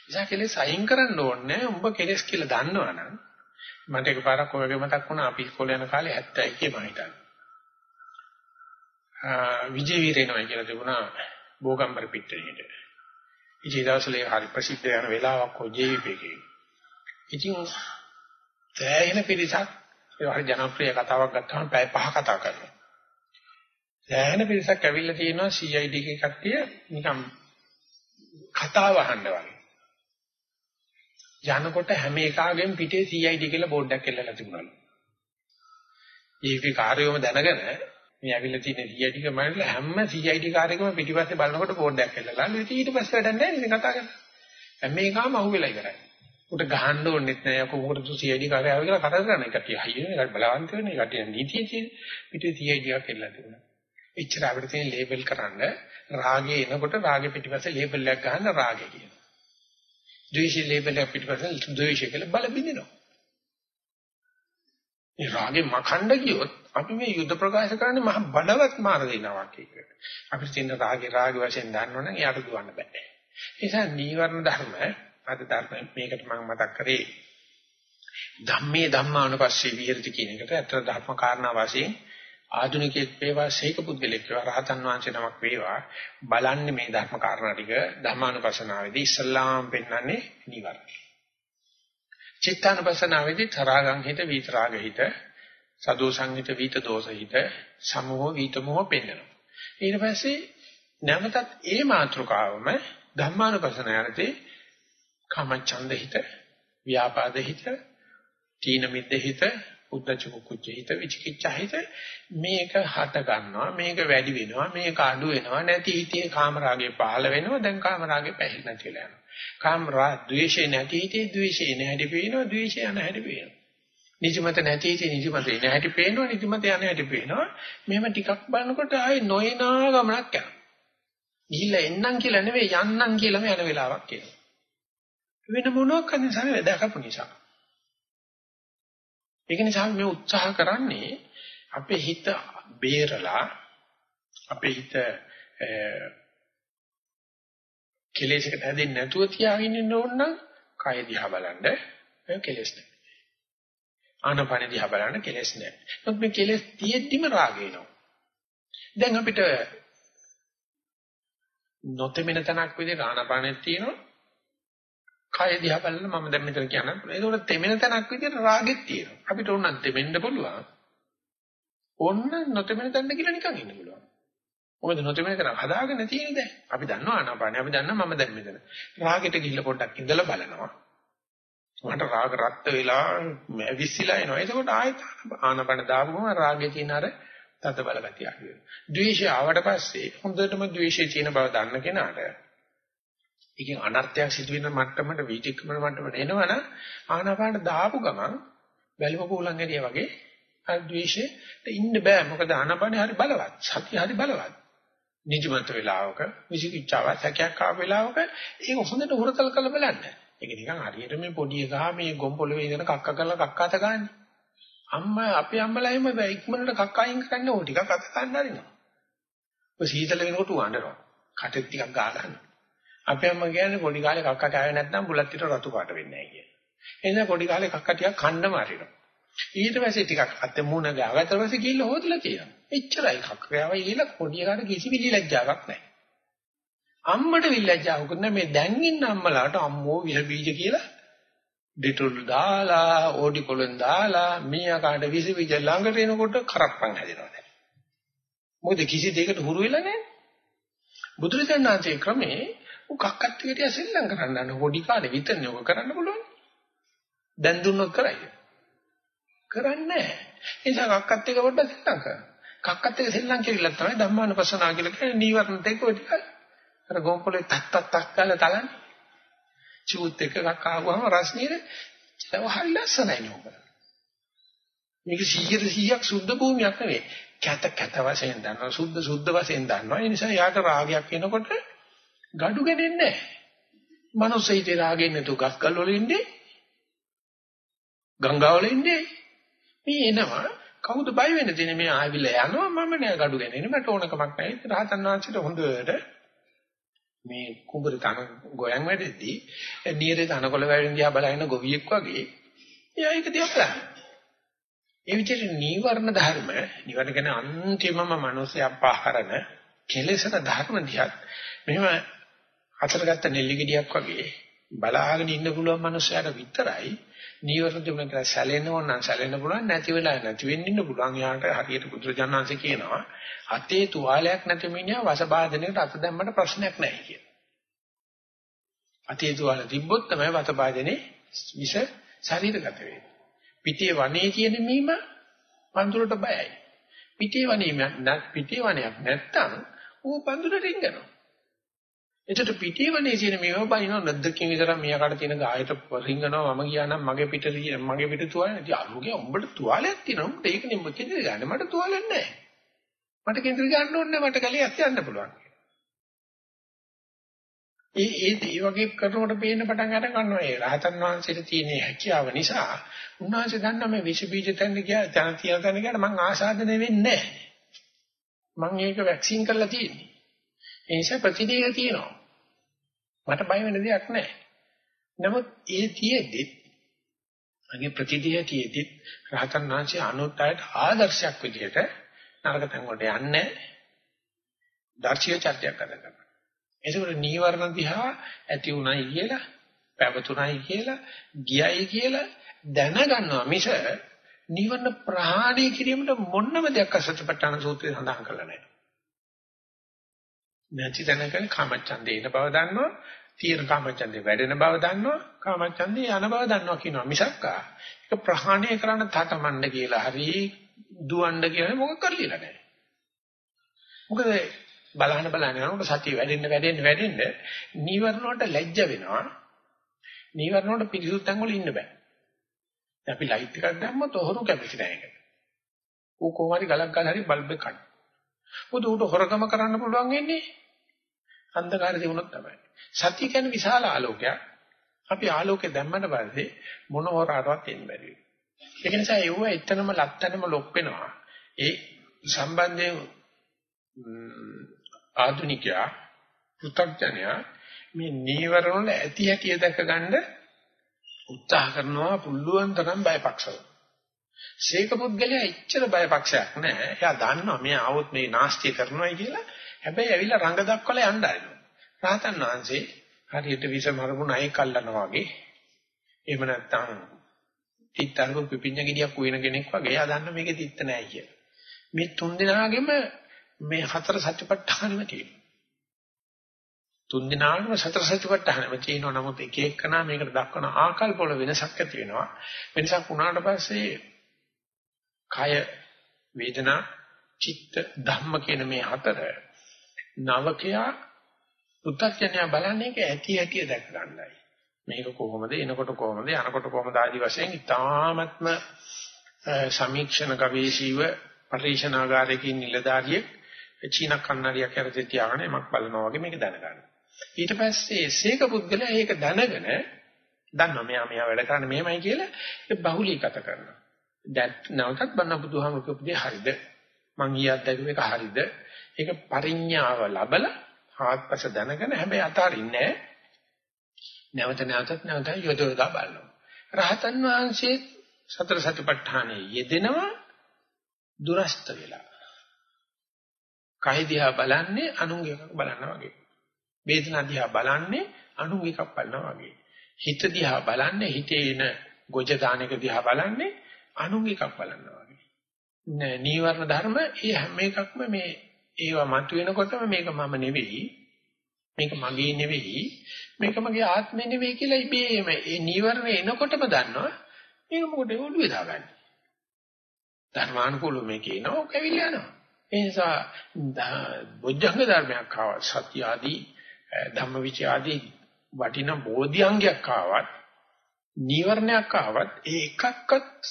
නිසා කෙලෙස් අයින් කරන්න ඕනේ උඹ කෙලෙස් කියලා දන්නවනම් මට එකපාරක් ඔයගේ මතක් වුණා අපි ඉස්කෝලේ යන කාලේ 71 මම හිතන්නේ. විජේ වීරේනෝයි කියලා තිබුණා බෝගම්බර පිටේට. ඉතින් දවසලේ හරි ප්‍රසිද්ධ යන වෙලාවක් ඔය ජීවිපේකේ. ඉතින් දැයින පිරිසක් ඒ හරි ජනප්‍රිය කතාවක් ගත්තාම පැය පහ කතා කරනවා. දැයින පිරිසක් ඇවිල්ලා තියෙනවා CID එකේ කට්ටිය නිකන් කතාව අහන්න වගේ. යනකොට හැම එකාගෙම පිටේ CID කියලා බෝඩ් එකක් එල්ලලා තිබුණලු. ඒකේ කාර්යයම දැනගෙන මේ ඇවිල්ලා තියෙන CID එක මනල හැම CID කාර්යයකම පිටිපස්සේ බලනකොට බෝඩ් එකක් එල්ලලා. ඊට පස්සේ වැඩක් නැහැ ඉතින් කතා කරලා. හැම එකම අහුවෙලා ඉවරයි. උට ගහන්න ඕනෙත් නෑ යකෝ මොකටද CID කාර්යය ආව කියලා කතා කරන්නේ. කට්ටිය හයියනේ, කට්ටිය බලවන්ත වෙන්නේ, කට්ටිය නීතිය තියෙන. පිටේ CID එකක් එල්ලලා තිබුණා. එච්චර අපිට තියෙන ලේබල් කරන්න රාගේ එනකොට රාගේ පිටිපස්සේ ලේබල් එකක් ගහන්න රාගේ කියනවා. ද්වේෂය ලේබල් එක පිටපස්සෙන් ද්වේෂය කියලා බල බින්දිනවා. මේ රාගේ මකණ්ඩ කියොත් අපි මේ යුද්ධ ප්‍රකාශ කරන්නේ මහ බඩවත් මාර දෙනවා කියකට. අපිට තියෙන රාගේ රාගේ වශයෙන් දන්නවනම් එයාට දුවන්න බෑ. ඒ නිසා නීවරණ ධර්ම අද ධර්ම මේකට මම මතක් කරේ ධම්මේ ධම්මානුපස්සී විහෙරති කියන එකට අතර ධර්ම කාරණා වශයෙන් ආධුනිකයෙක් වේවා ශේක පුද්ගලෙක් වේවා රහතන් වහන්සේ නමක් වේවා බලන්නේ මේ ධර්ම කාරණා ටික ධර්මානුපස්සනාවේදී ඉස්සල්ලාම් පෙන්වන්නේ නිවර්ණ. චිත්තානුපස්සනාවේදී තරාගං හිත විතරාග හිත සදෝ සංහිත විත දෝෂ හිත සමෝහ විතමෝහ පෙන්වනවා. ඊට පස්සේ නැවතත් ඒ මාත්‍රකාවම ධම්මානුපස්සනාවේදී කාමචන්ද හිත ව්‍යාපාද හිත තීන මිද්ද හිත උද්දච්ච කුච්ච හිත විචිකිච්ඡා හිත මේක හට ගන්නවා මේක වැඩි වෙනවා මේක අඩු වෙනවා. නැති හිතේ කාමරාගේ පහළ වෙනවා දැන් කාමරාගේ පැහිල් නැතිලා යනවා. කාමරා ද්වේෂේ නැති හිතේ ද්වේෂේ නැහැටි පේනවා ද්වේෂය යන හැටි පේනවා. නිදිමත නැති හිතේ නිදිමත එන හැටි පේනවා නිදිමත යන හැටි පේනවා. මෙහෙම ටිකක් බලනකොට ආයේ නොයනා ගමනක් යනවා. ගිහිල්ලා එන්නම් කියලා නෙවෙයි යන්නම් කියලාම යන වෙලාවක් කියනවා වෙන මොනවාක් අනිසාර දැකපු නිසා. ඒක නිසා මේ උත්සාහ කරන්නේ අපේ හිත බේරලා අපේ හිත කෙලෙසකට හැදෙන්නේ නැතුව තියාගෙන ඉන්න ඕන නම් කය දිහා බලන්න මේ කෙලෙස් නැහැ. ආනපන දිහා බලන්න කෙලෙස් නැහැ. මොකද මේ කෙලෙස් තියෙද්දිම රාගය එනවා. දැන් අපිට නොතෙමෙන තනක් විදිහට ආනපනෙත් තියෙනවා කය දිහා බලලා මම දැන් මෙතන කියනවා. ඒකෝට තෙමෙන තැනක් විදියට රාගෙත් තියෙනවා. අපිට ඕනනම් තෙමෙන්න පුළුවන්. ඕන්න නොතෙමෙන තැනද කියලා නිකන් ඉන්න පුළුවන්. මොකද නොතෙමෙන තැන හදාගෙන තියෙන දැන්. අපි දන්නවා ආනාපානිය. අපි දන්නවා මම දැන් මෙතන. රාගෙට ගිහිල්ලා පොඩ්ඩක් ඉඳලා බලනවා. මට රාග රත් වෙලා විශ්සිලා එනවා. එතකොට ආයෙත් ආනාපාන දාපුවම රාගේ තියෙන අර තද බල ගතිය අඩු වෙනවා. ද්වේෂය ආවට පස්සේ හොඳටම ද්වේෂයේ තියෙන බව දන්න කෙනාට ඒකෙන් අනර්ථයක් සිදුවෙන මට්ටමට වීතික්‍රමන මට්ටමට එනවනම් ආනාපාන දාපු ගමන් බැලුම කුලං ඇරියා වගේ අර ද්වේෂෙට ඉන්න බෑ. මොකද ආනාපානේ හරි බලවත් සතිය හරි බලවත්. නිජමන්ත වෙලාවක විසිකිච්ඡාව සැකයක් ආව වෙලාවක ඒක හොඳට හුරතල් කරලා බලන්න. ඒක නිකන් හරියට මේ පොඩි එකා මේ ගොම් පොළවේ ඉඳන කක්ක කරලා කක්ක අත ගන්නනේ අම්මා අපේ අම්මලා එහෙම ඉක්මනට කක්ක අයින් කරන්න ඕන ටිකක් අත ගන්න හරිනවා. ඔය සීතල වෙනකොට උවඬනවා කටෙත් ටිකක් ගා ගන්නවා අපේ අම්මා කියන්නේ පොඩි කාලේ කක්ක කෑවේ නැත්නම් බුලත් පිට රතු පාට වෙන්නේ නැහැ කියලා. එහෙනම් පොඩි කාලේ කක්ක ටිකක් කන්න මාරිනවා. ඊට පස්සේ ටිකක් අත මුණ ගාවට පස්සේ ගිහිල්ලා හොදලා තියෙනවා. එච්චරයි කක්ක කෑවා ඊළ පොඩි කාට කිසි විලිලැජ්ජාවක් නැහැ. අම්මට විලිලැජ්ජාවක් නැහැ මේ දැන් ඉන්න අම්මලාට අම්මෝ විස බීජ කියලා ඩිටෝල් දාලා ඕඩි කොලෙන් දාලා මීයාකාට විස බීජ ළඟට එනකොට කරප්පන් හැදෙනවා දැන්. මොකද කිසි දෙයකට හුරු වෙලා නැහැ. බුදුරජාණන් වහන්සේ ක්‍රමේ උ කක්කත් ටික සෙල්ලම් කරන්න යන පොඩි කාලේ විතරනේ ඔක කරන්න පුළුවන්. දැන් දුන්නොත් කරයි. කරන්නේ නැහැ. ඒ නිසා කක්කත් ටික පොඩ්ඩක් සෙල්ලම් කරන්න. කක්කත් ටික සෙල්ලම් කෙරිලා තමයි ධම්මානුපස්සනා කියලා කියන්නේ නීවරණ දෙක ඔය ටික. අර ගොම්පලේ තක් තක් තක් ගාලා තලන්නේ. චූත් එක කක් ආවම රස්නියද ඒක හරි ලස්සනයි නෝක. මේක 100 100ක් සුද්ධ භූමියක් නෙවෙයි. කැත කැත වශයෙන් දන්නවා සුද්ධ සුද්ධ වශයෙන් දන්නවා. ඒ නිසා යාට රාගයක් එනකොට gadu ගෙනෙන්නේ නැහැ. මනුස්ස හිතේ රාගෙන් නැතු ගස්කල් වල ඉන්නේ. ගංගා වල ඉන්නේ. මේ එනවා කවුද බය වෙන්නේ දෙන්නේ මේ ආවිල යනවා මම නෑ gadu ගෙනෙන්නේ මට ඕන කමක් නැහැ. රහතන් වහන්සේට හොඳට මේ කුඹුර තන ගොයන් වැඩෙද්දී නියරේ තනකොළ වැවෙන දිහා බලන ගොවියෙක් වගේ එයා ඒක දිහා බලනවා. ඒ විදිහට නීවරණ ධර්ම, නීවරණ කියන්නේ අන්තිමම මනුස්සයා පහරන කෙලෙසන ධර්ම දිහා මෙහෙම අතරගත්ත නෙල්ලි ගෙඩියක් වගේ බලාගෙන ඉන්න පුළුවන් මනුස්සයාට විතරයි නීවරණ දෙන්න කියලා සැලෙන්න ඕන නම් සැලෙන්න පුළුවන් නැති වෙලා නැති වෙන්න ඉන්න පුළුවන් යාට හරියට පුදුරජානංශ කියනවා අතේ තුවාලයක් නැති මිනිහා වසබාධනයකට අත දැම්මට ප්‍රශ්නයක් නැහැ කියලා. අතේ තුවාල තිබ්බොත් තමයි වසබාධනේ විස ශරීරගත වෙන්නේ. පිටේ වනේ තියෙන මීම පඳුරට බයයි. පිටේ වනේ නැත් පිටේ වනයක් නැත්තම් ඌ පඳුරට රිංගනවා. එතකොට පිටිවනේ තියෙන මේව බයිනව නැද්දකින් විතර මෙයාකට තියෙන ගායට රිංගනවා මම ගියා නම් මගේ පිට මගේ පිට තුවාලේ ඉතින් අරුගේ උඹට තුවාලයක් තියෙනවා. උඹට ඒක නෙමෙයි කෙන්දර ගන්න. මට තුවාලයක් නැහැ. මට කෙන්දර ගන්න ඕනේ මට කලියක් යන්න පුළුවන් ඒ ඒ ඒ වගේ කරනකොට පේන්න පටන් අර ගන්නවා. ඒ රහතන් වහන්සේට තියෙන හැකියාව නිසා උන්වහන්සේ දන්නා මේ විස බීජ තැන්න ගියා. තන තියන තැන ගියාට මං ආසාදනය වෙන්නේ නැහැ. මං ඒක වැක්සින් කරලා තියෙන්නේ. ඒ නිසා ප්‍රතිදේය තියෙනවා. මට බය වෙන දෙයක් නැහැ. නමුත් ඒ තියේදී මගේ ප්‍රතිදේය තියේදී රහතන් වහන්සේ අනුත්යයට ආදර්ශයක් විදිහට නරක තැන් වලට යන්නේ දර්ශීය චර්යාවක් ගත කරනවා. ඒකවල නීවරණ දිහා ඇති උනායි කියලා, පැවතුනායි කියලා, ගියයි කියලා දැනගන්නවා මිස නීවරණ ප්‍රහාණය කිරීමට මොනම දෙයක් අසත්‍යපට්ඨාන සූත්‍රය සඳහන් කරලා නැහැ. නැති තැනක කාමච්ඡන්දේ ඉන බව දන්නවා තියෙන කාමච්ඡන්දේ වැඩෙන බව දන්නවා කාමච්ඡන්දේ යන බව දන්නවා කියනවා මිසක්කා ඒක ප්‍රහාණය කරන්න තටමඬ කියලා හරි දුවන්න කියලා මොකක් කරලිලා නැහැ. මොකද බලහන බලහන යනකොට සතිය වැඩෙන්න වැඩෙන්න වැඩෙන්න නීවරණ වලට ලැජ්ජ වෙනවා. නීවරණ වලට පිරිසුදු තැන් වල ඉන්න බෑ. අපි ලයිට් එකක් දැම්මොත් ඔහොරු කැමති නැහැ ඒකට ඌ කොහොමරි ගලක් ගාලා හරි බල්බ් එක කඩන මොකද ඌට හොරකම කරන්න පුළුවන් වෙන්නේ අන්ධකාරය තිබුණොත් තමයි. සත්‍ය කියන්නේ විශාල ආලෝකයක්. අපි ආලෝකය දැම්මට පස්සේ මොන හොරාටවත් එන්න බැරි වෙනවා. ඒක නිසා ඒව එතනම ලක්තනම ලොක් වෙනවා. ඒ සම්බන්ධයෙන් ආධුනිකයා පෘථග්ජනයා මේ නීවරණ වල ඇති හැටි දැක ගන්න උත්සාහ කරනවා පුළුවන් තරම් බයපක්ෂව. ශේක පුද්ගලයා එච්චර බයපක්ෂයක් නැහැ. එයා දන්නවා මේ ආවොත් මේ නාස්තිය කරනවායි කියලා. හැබැයි ඇවිල්ලා රඟ දක්වලා යන්න ආරිනවා. රාතන් වහන්සේ හරියට විස මරපු නයි කල්ලනවා වගේ. එහෙම නැත්නම් තිත්තරක පිපිඤ්ඤ ගෙඩියක් උයන කෙනෙක් වගේ. එයා දන්න මේකේ තිත්ත නැහැ කියලා. මේ තුන් දෙනාගෙම මේ හතර සත්‍යපට්ඨානෙම තියෙනවා. තුන් දිනාගම සතර සතිපට්ඨානෙම තියෙනවා නමුත් එක එකනා මේකට දක්වන ආකල්ප වල වෙනසක් ඇති වෙනවා වෙනසක් වුණාට පස්සේ කය වේදනා චිත්ත ධම්ම කියන මේ හතර නවකයා පුත්තඥය බලන්නේ ඒක ඇති ඇති දැක ගන්නයි මේක කොහොමද එනකොට කොහොමද යනකොට කොහොමද ආදි වශයෙන් ඉතාමත්ම සමීක්ෂණ ගවේෂීව පරිශනාගාරයකින් නිලධාරියෙක් චීන කන්නඩියක් යටතේ තියාගෙන එමක් බලනවා වගේ මේක දැනගන්න. ඊට පස්සේ සීක පුද්ගලයා ඒක දැනගෙන දන්නවා මෙයා මෙයා වැඩ කරන්නේ මෙහෙමයි කියලා ඒ බහුලීගත කරනවා. දැන් නැවතත් බන්න බුදුහාමුදුරුවෝ උපදේ හරිද? මං ඊයත් දැකුව එක හරිද? ඒක පරිඥාව ලබලා ආත්පස දැනගෙන හැබැයි අතාරින්නේ නැවත නැවතත් නැවත යොදවලා බලනවා. රහතන් වහන්සේ සතර සතිපට්ඨානයේ යෙදෙනවා දුරස්ත වෙලා. කය දිහා බලන්නේ අනුන්ගේ එකක් බලනවා වගේ. වේදනා දිහා බලන්නේ අනුන්ගේ එකක් බලනවා වගේ. හිත දිහා බලන්නේ හිතේ එන ගොජ දාන එක දිහා බලන්නේ අනුන්ගේ එකක් බලනවා වගේ. නෑ නීවරණ ධර්ම ඒ හැම එකක්ම මේ ඒවා මතුවෙනකොටම මේක මම නෙවෙයි මේක මගේ නෙවෙයි මේක මගේ ආත්මෙ නෙවෙයි කියලා ඉබේම ඒ නීවරණ එනකොටම දන්නවා. මේක මොකද ඔළුවේ දාගන්නේ? ධර්මානුකූල මේක එනවා කැවිල යනවා. ඒ නිසා බොජ්ජංග ධර්මයක් ආවත් සත්‍ය ආදී ධම්මවිචය ආදී වටිනා බෝධිඅංගයක් ආවත් නීවරණයක් ආවත් ඒ එකක්වත්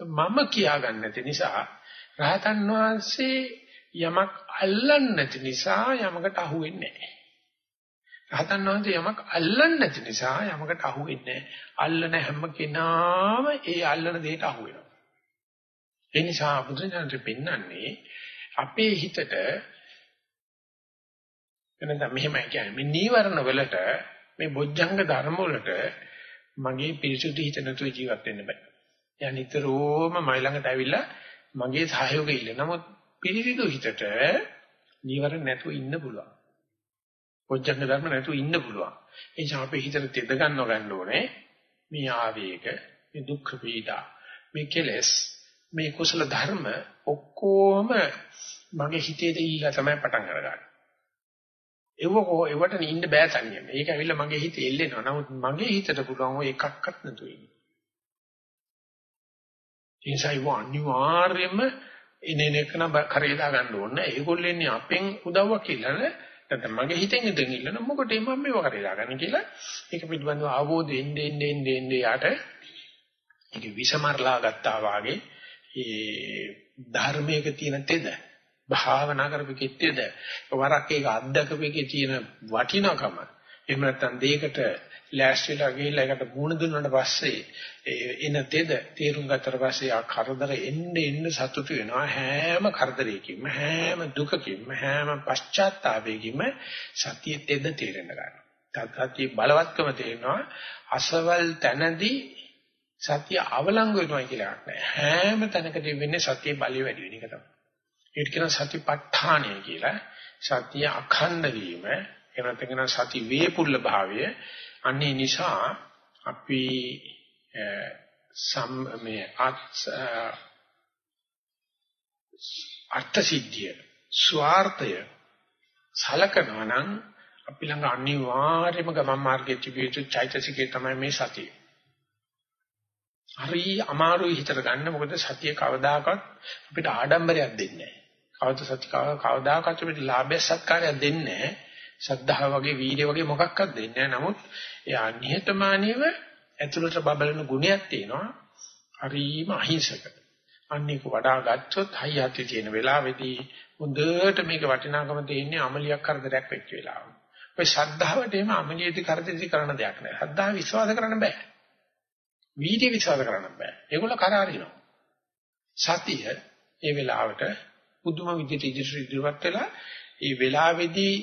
මම කියාගන්න නැති නිසා රහතන් වහන්සේ යමක් අල්ලන්නේ නැති නිසා යමකට අහු වෙන්නේ නැහැ. රහතන් වහන්සේ යමක් අල්ලන්නේ නැති නිසා යමකට අහු වෙන්නේ නැහැ. අල්ලන හැම කෙනාම ඒ අල්ලන දෙයට අහු වෙනවා. ඒ නිසා බුදුසසුනේ පෙන්වන්නේ අපේ හිතට එනනම් මෙහෙමයි කියන්නේ මේ නීවරණ වලට මේ බොජ්ජංග ධර්ම වලට මගේ පිරිසුදු හිත නැතුව ජීවත් වෙන්න බෑ. එයා නිතරම මයි ළඟට ඇවිල්ලා මගේ සහයෝගය ඉල්ල. නමුත් පිරිසිදු හිතට නීවරණ නැතුව ඉන්න පුළුවන්. බොජ්ජංග ධර්ම නැතුව ඉන්න පුළුවන්. ඒ නිසා අපේ හිතට තෙද ගන්නව ගන්න ඕනේ. මේ ආවේග, මේ දුක්ඛ පීඩා, මේ කෙලෙස්, මේ කුසල ධර්ම ඔක්කොම මගේ හිතේ දීලා තමයි පටන් අරගන්නේ. ඒවකෝ ඒවට ඉන්න බෑ තනියම. ඒක ඇවිල්ලා මගේ හිතේ එල්ලෙනවා. නමුත් මගේ හිතට පුළුවන් ඔය එකක්වත් නැතු වෙන්නේ. ඒ නිසා ඒ අනිවාර්යයෙන්ම ඉන්නේ නැකන කරේ දා ගන්න ඕනේ. ඒගොල්ලෝ ඉන්නේ අපෙන් උදව්වක් කියලා නැත්නම් මගේ හිතෙන් ඉඳන් ඉල්ලන මොකටද මම මේව කරේ දාගන්නේ කියලා ඒක පිළිබඳව අවබෝධ එන්නේ එන්නේ එන්නේ එන්නේ යට ඒක විසමරලා ගත්තා වාගේ ඒ ධර්මයක තියෙන තෙද භාවනා කරපෙකෙත්තේද වරක් ඒක අත්දකපෙකේ තියෙන වටිනකම එහෙම නැත්නම් දෙයකට ලෑස්තිලා ගිහිල්ලා ඒකට මුණ දුන්නාට පස්සේ එන තෙද තේරුම් ගත්තට පස්සේ ආ කරදර එන්න එන්න සතුටු වෙනවා හැම කරදරයකින්ම හැම දුකකින්ම හැම පශ්චාත්තාවයකින්ම සතිය තෙද තේරෙන්න ගන්නවා සතිය බලවත්කම තේරෙනවා අසවල් තැනදී සතිය අවලංගු වෙනවා කියලා නෑ හැම තැනකදී වෙන්නේ සතිය බලය වැඩි වෙන එක තමයි ඒකට කියන සතිපට්ඨානය කියලා. සතිය අඛණ්ඩ වීම, එහෙම නැත්නම් සති වේපුල්ල භාවය. අන්නේ නිසා අපි සම් මේ අර්ථ සිද්ධිය, ස්වార్థය සලකනවා නම් අපි ළඟ අනිවාර්යයෙන්ම ගමන් මාර්ගයේ තිබිය යුතු චෛතසිකේ තමයි මේ සතිය. හරි අමාරුයි හිතට ගන්න මොකද සතිය කවදාකවත් අපිට ආඩම්බරයක් දෙන්නේ කවද සත්‍ය කවදාකවත් අපිට ලාභය සත්කාරයක් දෙන්නේ නැහැ. ශ්‍රද්ධාව වගේ වීර්ය වගේ මොකක්වත් දෙන්නේ නැහැ. නමුත් එයා නිහතමානීව ඇතුළට බබලන ගුණයක් තියෙනවා. හරිම අහිංසක. අන්නේක වඩා ගත්තොත් හයියති තියෙන වෙලාවේදී හොඳට මේක වටිනාකම තියෙන්නේ අමලියක් කරදරයක් වෙච්ච වෙලාව. ඔය ශ්‍රද්ධාවට එම අමලියේදී කරදරදී කරන දෙයක් නෑ. ශ්‍රද්ධාව විශ්වාස කරන්න බෑ. වීර්ය විශ්වාස කරන්න බෑ. ඒගොල්ල කරාරිනවා. සතිය ඒ වෙලාවට පුදුම විදිහට ඉදිරියට වෙලා ඒ වෙලාවේදී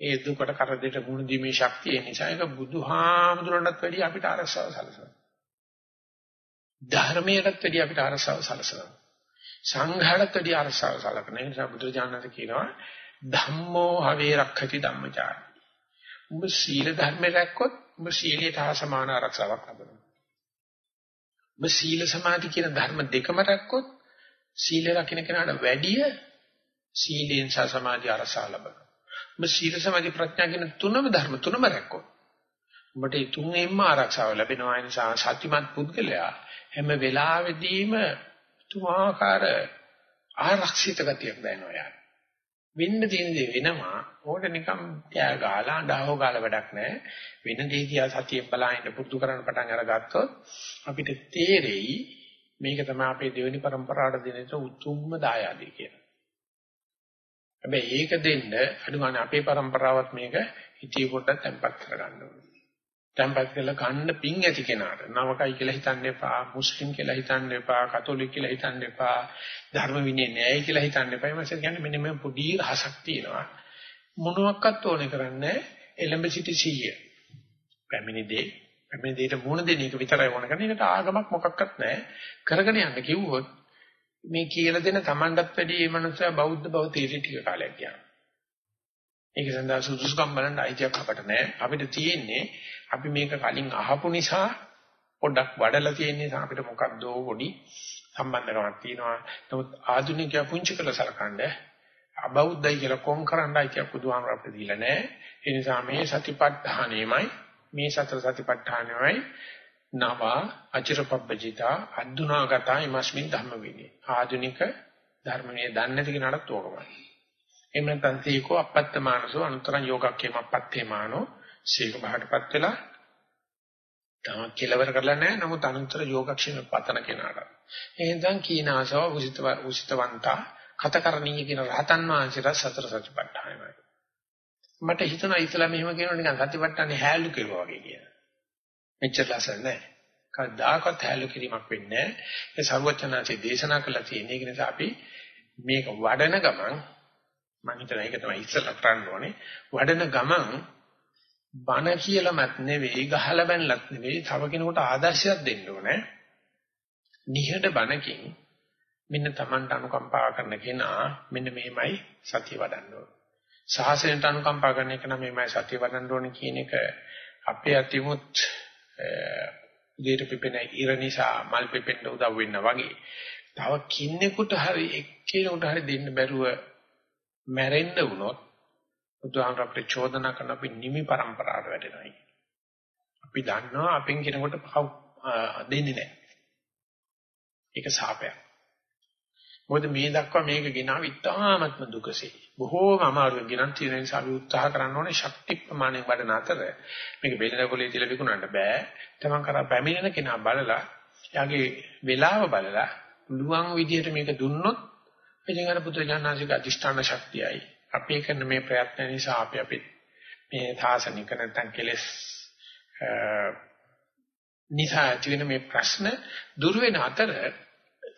ඒ දුකට කරදෙට මුහුණ දීමේ ශක්තිය නිසා ඒක බුදුහාමුදුරන්ටත් වැඩිය අපිට අරසාව සලසනවා. ධර්මයටත් වැඩිය අපිට අරසාව සලසනවා. සංඝාටත් වැඩිය අරසාව සලකන නිසා බුදුරජාණන් කියනවා ධම්මෝ හවේ රක්ඛති ධම්මචාරි. ඔබ සීල ධර්මේ රැක්කොත් ඔබ සීලයට හා සමාන ආරක්ෂාවක් ලබනවා. ඔබ සීල සමාධි කියන ධර්ම දෙකම රැක්කොත් සීල රකින්න කෙනාට වැඩිය සීලෙන් සහ සමාධි අරසා ලබනවා. ඔබ සීල සමාධි ප්‍රඥා කියන තුනම ධර්ම තුනම රැක්කොත් ඔබට ඒ තුනෙන්ම ආරක්ෂාව ලැබෙනවා. ඒ නිසා සත්‍යමත් පුද්ගලයා හැම වෙලාවෙදීම තුමාකාර ආරක්ෂිත ගතියක් දැනෙනවා යාර. වෙන්න තියෙන දේ වෙනවා. ඕකට නිකම් කෑ ගාලා අඬහව ගාලා වැඩක් නැහැ. වෙන දේ දිහා සතියෙන් බලහින්න පුරුදු කරන්න පටන් අරගත්තොත් අපිට තේරෙයි මේක තමයි අපේ දෙවෙනි પરම්පරාවට දෙන උතුම්ම දායාදේ කියලා. හැබැයි ඒක දෙන්න අනුගානේ අපේ પરම්පරාවත් මේක හිතේ පොඩ්ඩක් තැම්පත් කරගන්න ඕනේ. තැම්පත් කරලා ගන්න පිං ඇති කෙනාට නවකයි කියලා හිතන්න එපා, මුස්ලිම් කියලා හිතන්න එපා, කතෝලික කියලා හිතන්න එපා, ධර්ම විනය නෑයි කියලා හිතන්න එපා. මේ මාසෙ කියන්නේ මෙන්න මේ පොඩි රහසක් තියෙනවා. මොනවත් ඕනේ කරන්නේ එලඹ සිටි සීය. පැමිණි දේ මේ දෙයට මුණ දෙන එක විතරයි වුණ කරන්නේ. ඒකට ආගමක් මොකක්වත් නැහැ. කරගෙන යන්න කිව්වොත් මේ කියලා දෙන Tamanටත් වැඩි මේ මනුස්සයා බෞද්ධ බව තීරි ටික කාලයක් යනවා. ඒක සඳහා සුදුසුකම් බලන්න අයිතියක් අපට නැහැ. අපිට තියෙන්නේ අපි මේක කලින් අහපු නිසා පොඩ්ඩක් වඩලා තියෙන නිසා අපිට මොකක්ද පොඩි සම්බන්ධකමක් තියෙනවා. නමුත් ආධුනිකයා පුංචි කළ සලකන්නේ අබෞද්ධයි කියලා කොම් කරන්න අයිතියක් බුදුහාමර අපිට දීලා නැහැ. ඒ නිසා මේ සතිපට්ඨානෙමයි මේ සතර සතිපට්ඨානයයි නව අචිරපබ්බජිතා අද්දුනාගතා ඉමස්මින් ධම්ම විනේ ආධුනික ධර්මයේ දන්නේ නැති කෙනාට ඕකමයි එහෙම නැත්නම් තීකෝ අපත්තමානසෝ අනුතරං යෝගක්කේම අපත්තේමානෝ සීක බහටපත් වෙලා තම කෙලවර කරලා නැහැ. නමුත් අනුතර යෝගක්ෂේම පතන කෙනාට. එහෙනම් කීනාසව උසිතව උසිතවන්තා කතකරණීය කියන රහතන් වහන්සේට සතර සතිපට්ඨානයයි මට හිතුණා ඉස්ලාම මෙහෙම කියනවා නිකන් සතිපට්ඨානේ හැලු කෙරුවා වගේ කියලා. මෙච්චර ලස්සන නෑ. කවදාකවත් හැලු කිරීමක් වෙන්නේ නෑ. ඒ සර්වචනාචේ දේශනා කළා තියෙන එක නිසා අපි මේක වඩන ගමන් මම හිතන එක තමයි ඉස්සෙල්ලා කරන්න ඕනේ. වඩන ගමන් බණ කියලාමත් නෙවෙයි ගහලා බැනලත් නෙවෙයි තව කෙනෙකුට ආදර්ශයක් දෙන්න ඕනේ. නිහඬ බණකින් මෙන්න Tamanට අනුකම්පා කරන කෙනා මෙන්න මෙහෙමයි සතිය වඩන්න ඕනේ. සාසනයට අනුකම්පා කරන එක නම් මෙහෙමයි සතිය වඩන්න ඕනේ කියන එක අපේ අතිමුත් උදේට පිපෙන ඉර නිසා මල් පිපෙන්න උදව් වෙන්න වගේ තව කින්නෙකුට හරි එක්කෙනෙකුට හරි දෙන්න බැරුව මැරෙන්න වුණොත් බුදුහාමර අපිට චෝදනා කරන අපි නිමි પરම්පරාවට වැටෙනවා. අපි දන්නවා අපෙන් කෙනෙකුට දෙන්නේ නැහැ. ඒක සාපයක්. මොකද මේ දක්වා මේක ගෙනාව ඉතාමත්ම දුකසේ. බොහෝම අමාරුවෙන් ගෙනන් තියෙන නිසා අපි උත්සාහ කරන්න ඕනේ ශක්ති ප්‍රමාණය වඩන අතර. මේක බෙලනකොලේ තියලා විකුණන්න බෑ. තමන් කරා පැමිණෙන කෙනා බලලා එයාගේ වෙලාව බලලා පුළුවන් විදිහට මේක දුන්නොත් ඉතින් අර පුත්‍රජානනාසික අධිෂ්ඨාන ශක්තියයි. අපි කරන මේ ප්‍රයත්න නිසා අපි අපි මේ සාසනික නැත්නම් කෙලස් නිසා ඇති වෙන මේ ප්‍රශ්න දුර වෙන අතර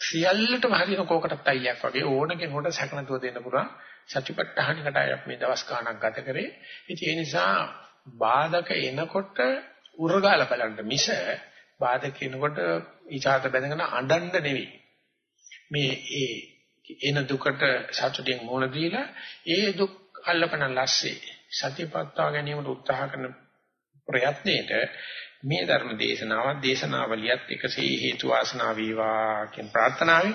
සියල්ලටම හරින කෝකටත් අයියක් වගේ ඕන කෙනෙකුට සැකනතුව දෙන්න පුළුවන්. සතිපට්ඨානකට අයත් මේ දවස් ගාණක් ගත කරේ. ඉතින් ඒ නිසා බාධක එනකොට උරගාල බලන්න මිස බාධක එනකොට ඊචාත බැඳගෙන අඬන්න නෙවෙයි. මේ ඒ එන දුකට සතුටින් මුහුණ දීලා ඒ දුක් අල්ලපන ලස්සේ සතිපත්තා ගැනීමට උත්සාහ කරන ප්‍රයත්නයේට මේ ධර්ම දේශනාවත් දේශනාවලියත් එකසේ හේතු වාසනා වේවා කියන ප්‍රාර්ථනාවෙන්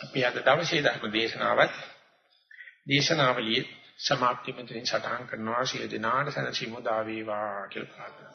අපි අද දවසේ ධර්ම දේශනාවත් දේශනාවලියේ සමාප්ති මෙතනින් සටහන් කරනවා සිය දිනාට සනසිමු දා වේවා කියලා ප්‍රාර්ථනා